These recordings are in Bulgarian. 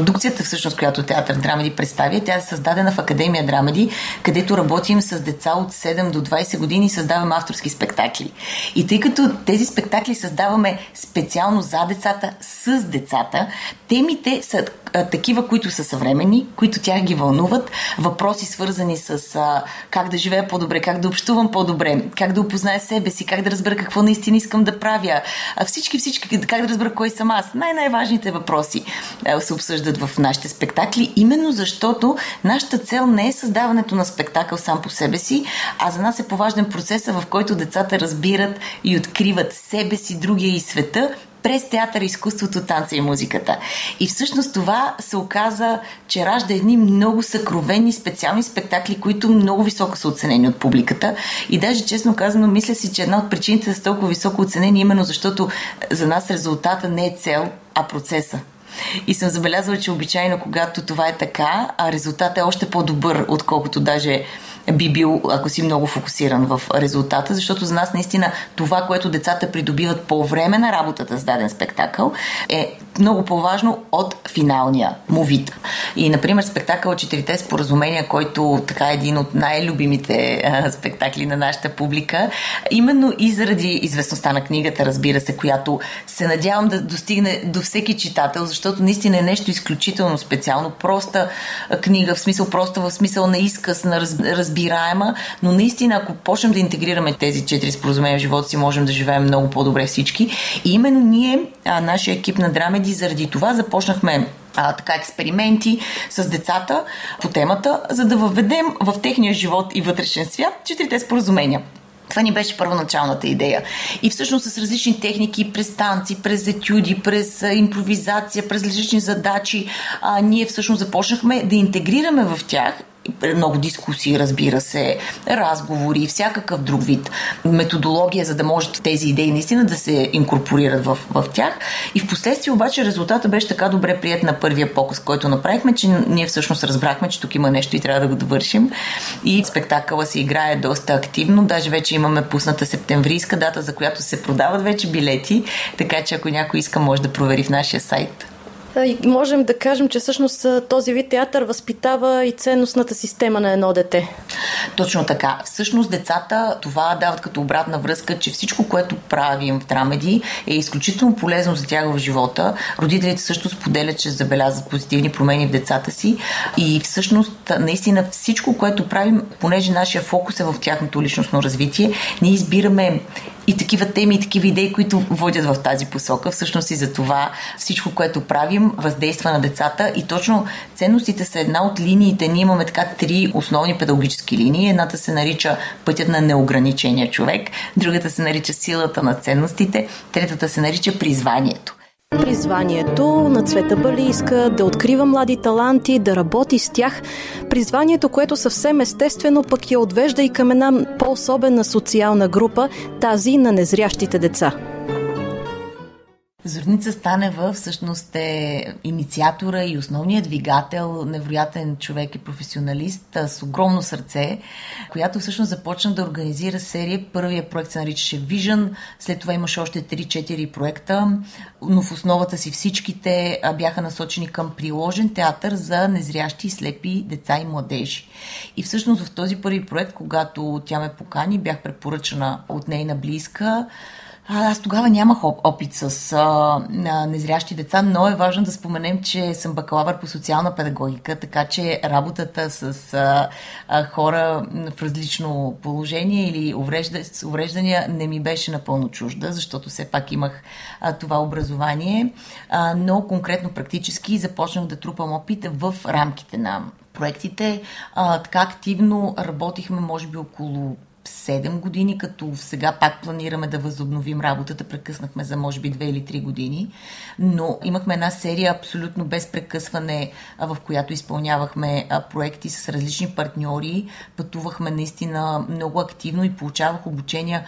продукцията, всъщност, която театър Драмеди представя, тя е създадена в Академия Драмеди, където работим с деца от 7 до 20 години и създаваме авторски спектакли. И тъй като тези спектакли създаваме специално за децата, с децата, темите са такива, които са съвремени, които тях ги вълнуват, въпроси свързани с а, как да живея по-добре, как да общувам по-добре, как да опозная себе си, как да разбера какво наистина искам да правя, всички, всички, как да разбера кой съм аз. Най-най-важните въпроси а, се обсъждат в нашите спектакли, именно защото нашата цел не е създаването на спектакъл сам по себе си, а за нас е поважен процеса, в който децата разбират и откриват себе си, другия и света през театъра, изкуството, танца и музиката. И всъщност това се оказа, че ражда едни много съкровени специални спектакли, които много високо са оценени от публиката. И даже честно казано, мисля си, че една от причините са толкова високо оценени, е именно защото за нас резултата не е цел, а процеса. И съм забелязала, че обичайно, когато това е така, а резултатът е още по-добър, отколкото даже би бил, ако си много фокусиран в резултата, защото за нас наистина това, което децата придобиват по време на работата с даден спектакъл, е много по-важно от финалния му вид. И, например, спектакъл Четирите споразумения, който така е един от най-любимите а, спектакли на нашата публика, именно и заради известността на книгата, разбира се, която се надявам да достигне до всеки читател, защото наистина е нещо изключително специално. Проста книга, в смисъл проста, в смисъл на изказ, на раз, разбираема, но наистина, ако почнем да интегрираме тези четири споразумения в живота си, можем да живеем много по-добре всички. И именно ние, а, нашия екип на Драмеди, заради това започнахме а, така експерименти с децата по темата, за да въведем в техния живот и вътрешен свят четирите споразумения. Това ни беше първоначалната идея. И всъщност с различни техники, през танци, през етюди, през импровизация, през различни задачи, а, ние всъщност започнахме да интегрираме в тях много дискусии, разбира се, разговори, всякакъв друг вид методология, за да може тези идеи наистина да се инкорпорират в, в тях. И в последствие обаче резултата беше така добре прият на първия показ, който направихме, че ние всъщност разбрахме, че тук има нещо и трябва да го довършим. И спектакъла се играе доста активно. Даже вече имаме пусната септемврийска дата, за която се продават вече билети, така че ако някой иска, може да провери в нашия сайт. И можем да кажем, че всъщност този вид театър възпитава и ценностната система на едно дете. Точно така. Всъщност децата това дават като обратна връзка, че всичко, което правим в Драмеди е изключително полезно за тях в живота. Родителите също споделят, че забелязват позитивни промени в децата си и всъщност наистина всичко, което правим, понеже нашия фокус е в тяхното личностно развитие, ние избираме и такива теми и такива идеи, които водят в тази посока. Всъщност и за това всичко, което правим, въздейства на децата и точно ценностите са една от линиите. Ние имаме така три основни педагогически линии. Едната се нарича пътят на неограничения човек, другата се нарича силата на ценностите, третата се нарича призванието. Призванието на Цвета Бали иска да открива млади таланти, да работи с тях. Призванието, което съвсем естествено пък я отвежда и към една по-особена социална група, тази на незрящите деца. Зорница Станева всъщност е инициатора и основният двигател, невероятен човек и професионалист с огромно сърце, която всъщност започна да организира серия. Първият проект се наричаше Vision, след това имаше още 3-4 проекта, но в основата си всичките бяха насочени към приложен театър за незрящи и слепи деца и младежи. И всъщност в този първи проект, когато тя ме покани, бях препоръчана от нейна близка, а, аз тогава нямах опит с а, незрящи деца, но е важно да споменем, че съм бакалавър по социална педагогика, така че работата с а, а, хора в различно положение или уврежда, с увреждания не ми беше напълно чужда, защото все пак имах а, това образование, а, но конкретно практически започнах да трупам опит в рамките на проектите. А, така активно работихме, може би, около 7 години, като сега пак планираме да възобновим работата. Прекъснахме за може би 2 или 3 години. Но имахме една серия абсолютно без прекъсване, в която изпълнявахме проекти с различни партньори. Пътувахме наистина много активно и получавах обучения.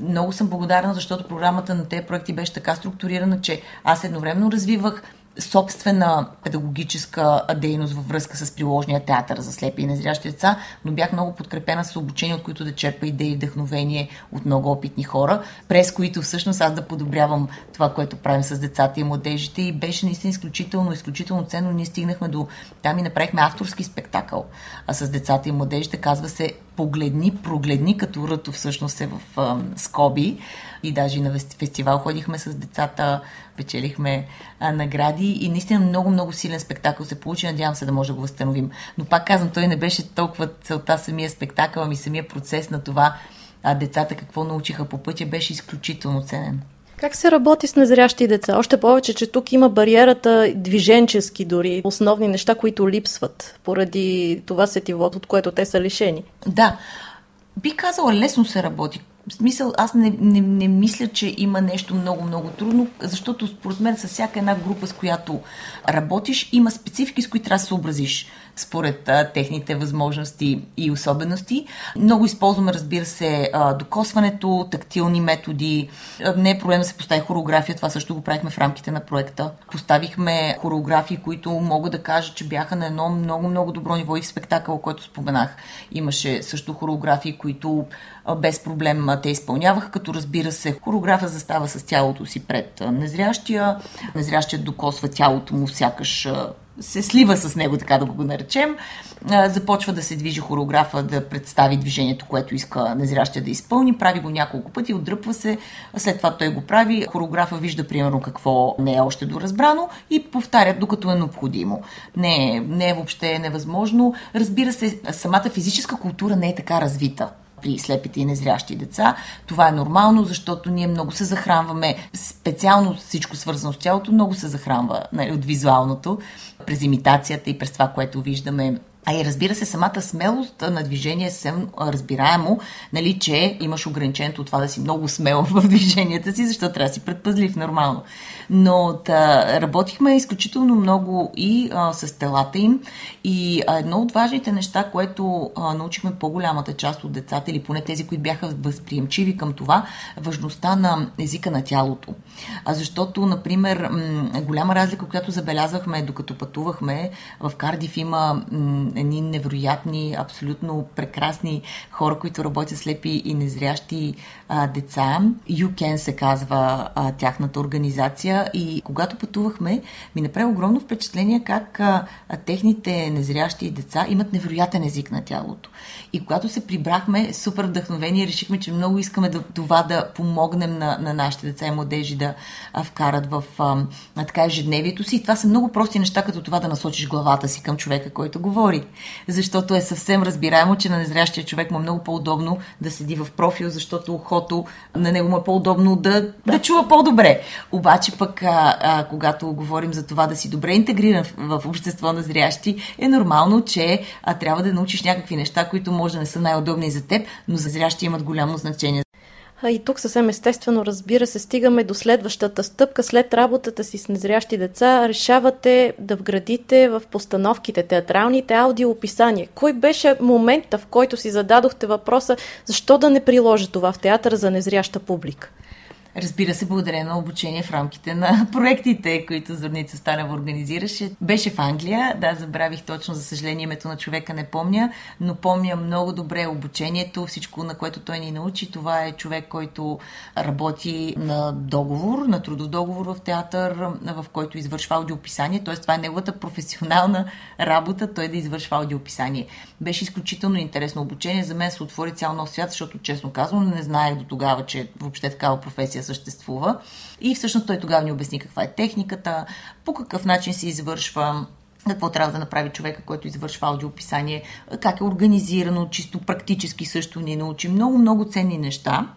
Много съм благодарна, защото програмата на тези проекти беше така структурирана, че аз едновременно развивах собствена педагогическа дейност във връзка с приложния театър за слепи и незрящи деца, но бях много подкрепена с обучение, от които да черпа идеи и вдъхновение от много опитни хора, през които всъщност аз да подобрявам това, което правим с децата и младежите и беше наистина изключително, изключително ценно. Ние стигнахме до там и направихме авторски спектакъл а с децата и младежите. Казва се Погледни, прогледни, като ръто всъщност е в а, скоби и даже на фестивал ходихме с децата, печелихме а, награди и наистина много, много силен спектакъл се получи. Надявам се да може да го възстановим. Но пак казвам, той не беше толкова целта самия спектакъл, ами самия процес на това а децата какво научиха по пътя беше изключително ценен. Как се работи с незрящи деца? Още повече, че тук има бариерата движенчески дори, основни неща, които липсват поради това сетивод, от което те са лишени. Да, би казала, лесно се работи. Смисъл, аз не, не, не мисля, че има нещо много-много трудно, защото според мен с всяка една група, с която работиш, има специфики, с които трябва да се съобразиш според а, техните възможности и особености. Много използваме, разбира се, а, докосването, тактилни методи. А, не е проблем да се постави хореография, това също го правихме в рамките на проекта. Поставихме хореографии, които мога да кажа, че бяха на едно много-много добро ниво и в спектакъл, който споменах. Имаше също хореографии, които без проблем те изпълняваха, като разбира се, хореографа застава с тялото си пред незрящия, незрящият докосва тялото му, сякаш се слива с него, така да го наречем. Започва да се движи хореографа да представи движението, което иска незрящия да изпълни. Прави го няколко пъти, отдръпва се, след това той го прави. Хореографа вижда примерно какво не е още доразбрано и повтарят докато е необходимо. Не, е, не е въобще невъзможно. Разбира се, самата физическа култура не е така развита при слепите и незрящи деца. Това е нормално, защото ние много се захранваме, специално всичко свързано с тялото, много се захранва нали, от визуалното, през имитацията и през това, което виждаме а и разбира се, самата смелост на движение е съвсем разбираемо, нали, че имаш ограничението от това да си много смел в движенията си, защото трябва да си предпазлив нормално. Но да, работихме изключително много и а, с телата им и а, едно от важните неща, което а, научихме по-голямата част от децата или поне тези, които бяха възприемчиви към това, важността на езика на тялото. А защото, например, м- голяма разлика, която забелязвахме докато пътувахме, в Кардив има м- едни невероятни, абсолютно прекрасни хора, които работят слепи и незрящи а, деца. UCAN се казва а, тяхната организация и когато пътувахме, ми направи огромно впечатление как а, а, техните незрящи деца имат невероятен език на тялото. И когато се прибрахме, супер вдъхновение, решихме, че много искаме да, това да помогнем на, на нашите деца и младежи да а, вкарат в а, така ежедневието си. И това са много прости неща, като това да насочиш главата си към човека, който говори. Защото е съвсем разбираемо, че на незрящия човек му е много по-удобно да седи в профил, защото ухото на него му е по-удобно да, да чува по-добре. Обаче пък, а, а, когато говорим за това да си добре интегриран в, в общество на зрящи, е нормално, че а, трябва да научиш някакви неща, които може да не са най-удобни за теб, но за зрящи имат голямо значение. А и тук съвсем естествено, разбира се, стигаме до следващата стъпка. След работата си с незрящи деца, решавате да вградите в постановките, театралните аудиоописания. Кой беше момента, в който си зададохте въпроса, защо да не приложа това в театър за незряща публика? Разбира се, благодарение на обучение в рамките на проектите, които Зорница Станева организираше. Беше в Англия, да, забравих точно, за съжаление, името на човека не помня, но помня много добре обучението, всичко, на което той ни научи. Това е човек, който работи на договор, на трудов договор в театър, в който извършва аудиописание, т.е. това е неговата професионална работа, той да извършва аудиописание. Беше изключително интересно обучение. За мен се отвори цял нов свят, защото, честно казвам, не знаех до тогава, че въобще такава професия съществува. И всъщност той тогава ни обясни каква е техниката, по какъв начин се извършва, какво трябва да направи човека, който извършва аудиописание, как е организирано, чисто практически също ни научи много, много ценни неща.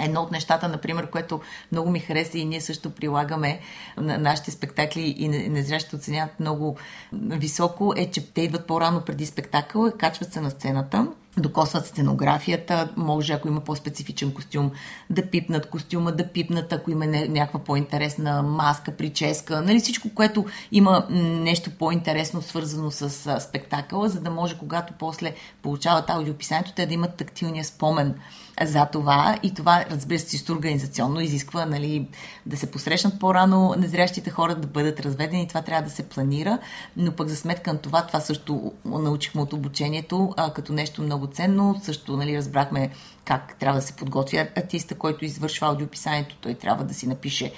Едно от нещата, например, което много ми хареса и ние също прилагаме на нашите спектакли и незрящите оценяват много високо, е, че те идват по-рано преди спектакъл, качват се на сцената докосват сценографията, може ако има по-специфичен костюм да пипнат костюма, да пипнат ако има някаква по-интересна маска, прическа, нали всичко, което има нещо по-интересно свързано с спектакъла, за да може когато после получават аудиописанието, те да имат тактилния спомен за това. И това, разбира се, чисто организационно изисква нали, да се посрещнат по-рано незрящите хора, да бъдат разведени, това трябва да се планира, но пък за сметка на това, това също научихме от обучението а, като нещо много ценно, също нали, разбрахме как трябва да се подготви артиста, който извършва аудиописанието, той трябва да си напише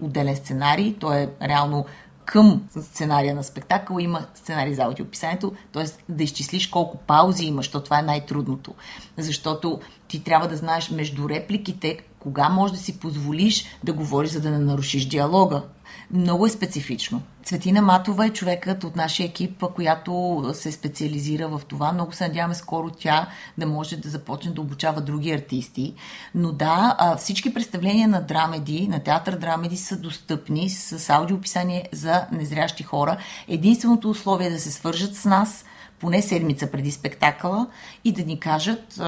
отделен сценарий, той е реално към сценария на спектакъл има сценарий за аудиописанието, т.е. да изчислиш колко паузи имаш, защото това е най-трудното. Защото ти трябва да знаеш между репликите кога можеш да си позволиш да говориш, за да не нарушиш диалога. Много е специфично. Цветина Матова е човекът от нашия екип, която се специализира в това. Много се надяваме скоро тя да може да започне да обучава други артисти. Но да, всички представления на драмеди, на театър драмеди са достъпни с аудиописание за незрящи хора. Единственото условие е да се свържат с нас – поне седмица преди спектакъла и да ни кажат,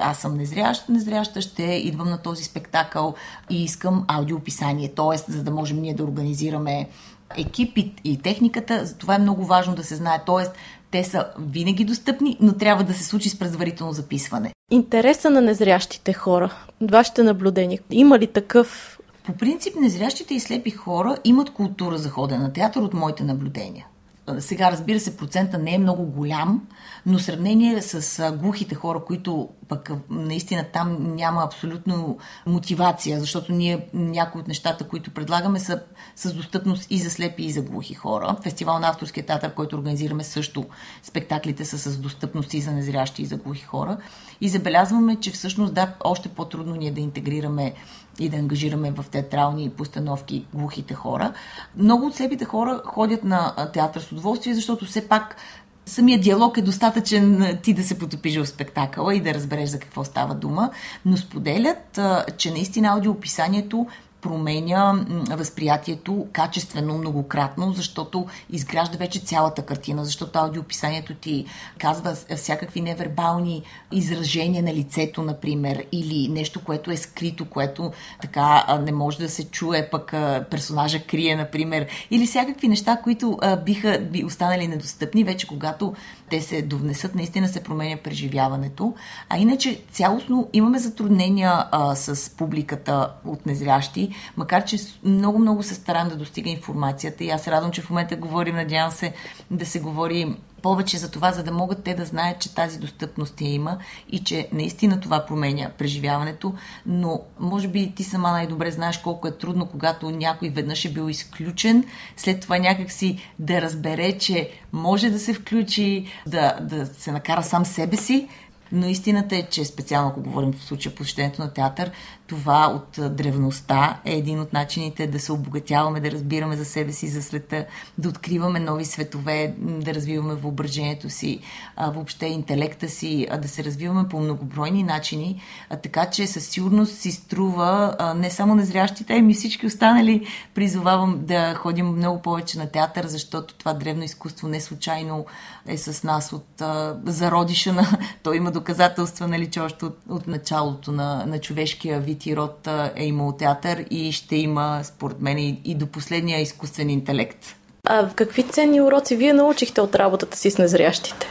аз съм незрящ, незряща, ще идвам на този спектакъл и искам аудиописание, т.е. за да можем ние да организираме екип и, и техниката, това е много важно да се знае, т.е. те са винаги достъпни, но трябва да се случи с предварително записване. Интереса на незрящите хора, вашите наблюдения, има ли такъв по принцип, незрящите и слепи хора имат култура за ходене на театър от моите наблюдения. Сега, разбира се, процента не е много голям, но сравнение с глухите хора, които пък наистина там няма абсолютно мотивация, защото ние някои от нещата, които предлагаме са с достъпност и за слепи, и за глухи хора. Фестивал на авторския театър, който организираме също, спектаклите са с достъпност и за незрящи, и за глухи хора. И забелязваме, че всъщност да, още по-трудно ни е да интегрираме и да ангажираме в театрални постановки глухите хора. Много от слепите хора ходят на театър с удоволствие, защото все пак самия диалог е достатъчен ти да се потопиш в спектакъла и да разбереш за какво става дума, но споделят, че наистина аудиоописанието променя възприятието качествено многократно, защото изгражда вече цялата картина, защото аудиописанието ти казва всякакви невербални изражения на лицето, например, или нещо, което е скрито, което така не може да се чуе, пък персонажа крие, например, или всякакви неща, които биха би останали недостъпни вече, когато те се довнесат, наистина се променя преживяването. А иначе цялостно имаме затруднения а, с публиката от незрящи, макар че много-много се старам да достига информацията и аз радвам, че в момента говорим, надявам се да се говори повече за това, за да могат те да знаят, че тази достъпност я има и че наистина това променя преживяването, но може би ти сама най-добре знаеш колко е трудно, когато някой веднъж е бил изключен, след това някакси да разбере, че може да се включи, да, да се накара сам себе си, но истината е, че специално ако говорим в случая посещението на театър, това от древността е един от начините да се обогатяваме, да разбираме за себе си, за света, да откриваме нови светове, да развиваме въображението си, въобще интелекта си, да се развиваме по многобройни начини, така че със сигурност си струва не само незрящите, ами всички останали. Призовавам да ходим много повече на театър, защото това древно изкуство не случайно е с нас от зародиша на... То има доказателства, нали, че още от, от началото на, на човешкия вид и род е имал театър и ще има, според мен, и, и до последния изкуствен интелект. А какви ценни уроци вие научихте от работата си с незрящите?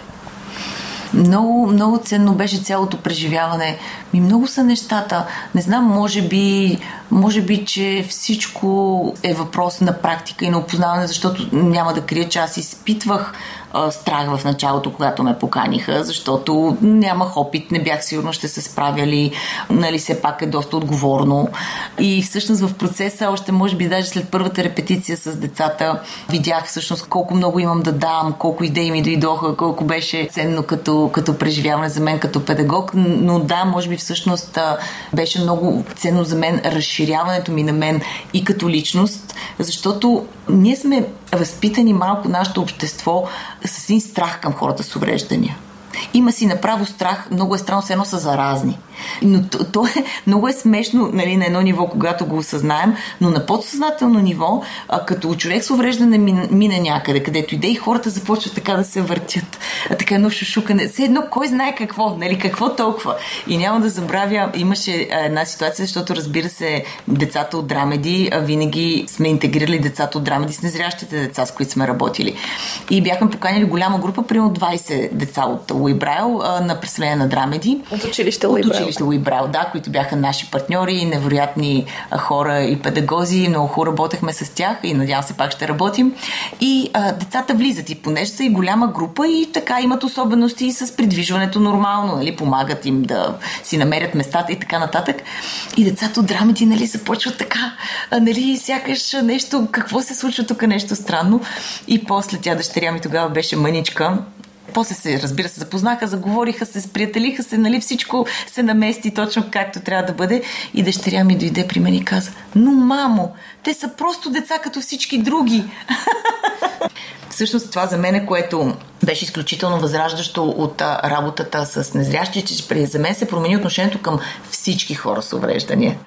Много, много ценно беше цялото преживяване. Ми много са нещата. Не знам, може би, може би, че всичко е въпрос на практика и на опознаване, защото няма да крия, че аз изпитвах а, страх в началото, когато ме поканиха, защото нямах опит, не бях сигурна ще се справя ли, нали все пак е доста отговорно. И всъщност в процеса, още може би даже след първата репетиция с децата, видях всъщност колко много имам да дам, колко идеи ми дойдоха, колко беше ценно като, като преживяване за мен като педагог, но да, може би всъщност беше много ценно за мен разширяването ми на мен и като личност, защото ние сме възпитани малко нашето общество с един страх към хората с увреждания. Има си направо страх, много е странно, все едно са заразни. Но то, то е, много е смешно нали, на едно ниво, когато го осъзнаем, но на подсъзнателно ниво, а, като човек с увреждане мине, мине някъде, където иде и хората започват така да се въртят. А, така едно шушукане. Все едно кой знае какво, нали, какво толкова. И няма да забравя, имаше една ситуация, защото разбира се, децата от драмеди, винаги сме интегрирали децата от драмеди с незрящите деца, с които сме работили. И бяхме поканили голяма група, примерно 20 деца от Уибрайл на представление на драмеди. От училище Уибрайл. От училище Уибрайл, да, които бяха наши партньори, невероятни хора и педагози. Много хубаво работехме с тях и надявам се пак ще работим. И а, децата влизат и понеже са и голяма група и така имат особености с придвижването нормално, нали, помагат им да си намерят местата и така нататък. И децата от драмеди, нали, започват така, нали, сякаш нещо, какво се случва тук, нещо странно. И после тя дъщеря ми тогава беше мъничка после се, разбира се, запознаха, заговориха се, сприятелиха се, нали всичко се намести точно както трябва да бъде. И дъщеря ми дойде при мен и каза, но мамо, те са просто деца като всички други. Всъщност това за мен, което беше изключително възраждащо от работата с незрящи, че за мен се промени отношението към всички хора с увреждания.